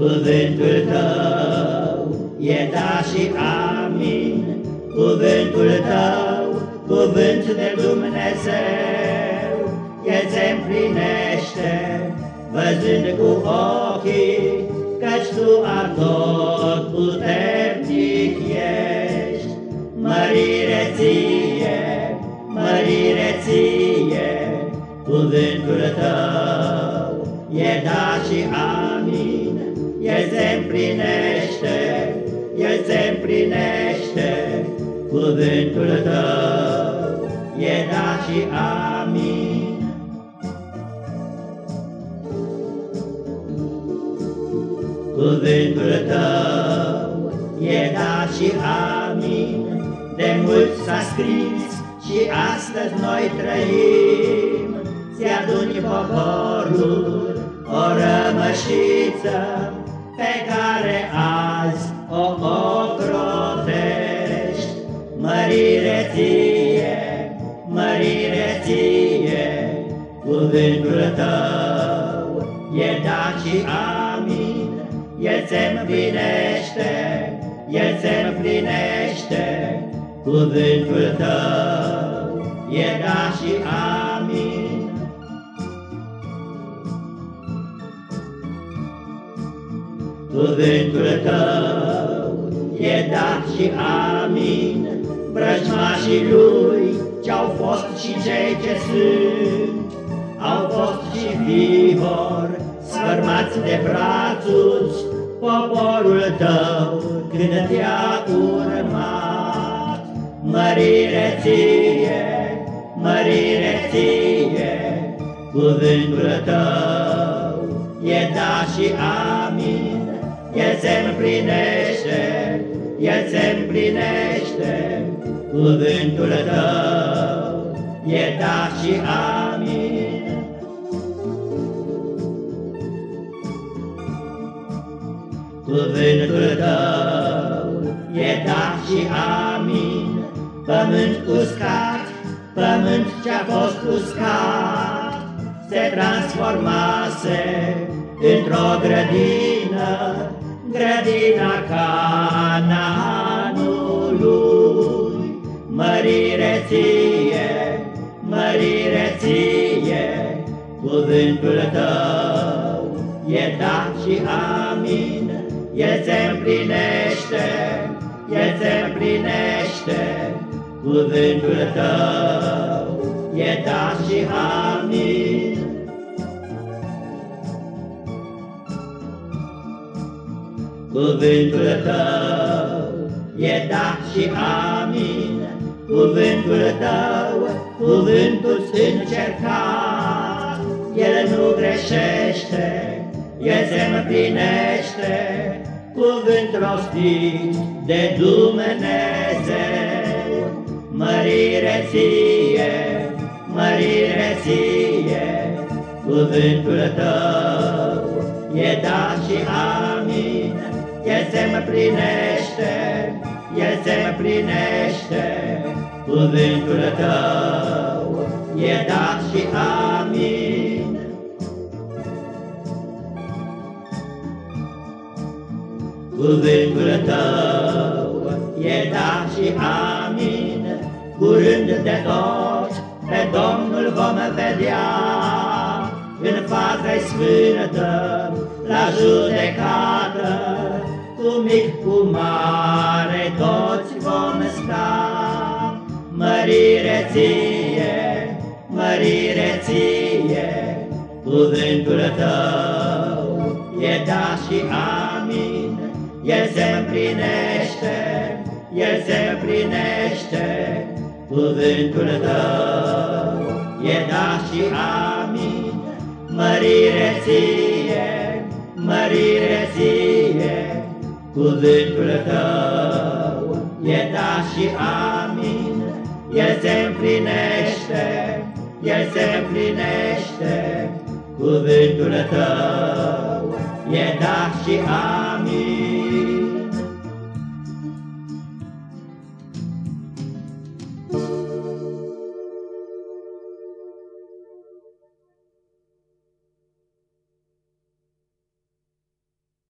Cuvântul tău e da și amin, Cuvântul tău, cuvânt de Dumnezeu, El se împlinește, văzând cu ochii, Căci tu tot puternic ești. Mărire ție, mărire ție, Cuvântul tău e da și amin, El se împlinește, El se împlinește, Cuvântul tău e da și amin. Cuvântul tău e da și amin, De mult s-a scris și astăzi noi trăim, Se aduni poporul o rămășiță, Pe care azi o ocrotești. Mărire ție, mărire ție, Cuvântul tău e da și amin, El se împlinește, El se împlinește, Cuvântul tău e da și amin. Cuvântul tău e da și amin, Vrăjmașii lui ce-au fost și cei ce sunt, Au fost și vivor, sfărmați de brațuți, Poporul tău când te-a urmat. Mărire ție, mărire ție, Cuvântul tău e da și amin, El se împlinește, El se împlinește, Cuvântul tău. E da și amin. Cuvântul tău e da și amin, Pământ uscat, pământ ce-a fost uscat, Se transformase într-o grădină, Grădina Canaanului. Mărire ție, mărire ție, Cuvântul tău e da și amin, El se împlinește, El se împlinește, Cuvântul tău e da și amin. Cuvântul tău e da și amin, Cuvântul tău, cuvântul încercat, El nu greșește, El se împlinește, Cuvânt rostit de Dumnezeu. Mărire ție, mărire ție, Cuvântul tău e da și amin, El se împlinește, El se împlinește, Cuvântul tău e da și amin. Cuvântul tău e da și amin, Curând de tot pe Domnul vom vedea, În fața sfântă, la judecată, Cu mic, cu mare, toți vom sta. Mărire ție, mărire ție, Cuvântul tău e da și amin, El se împlinește, El se împlinește, Cuvântul tău e da și amin, Mărire ție, mărire ție, Cuvântul tău e da și amin, El se împlinește, El se împlinește, Cuvântul tău e da și amin.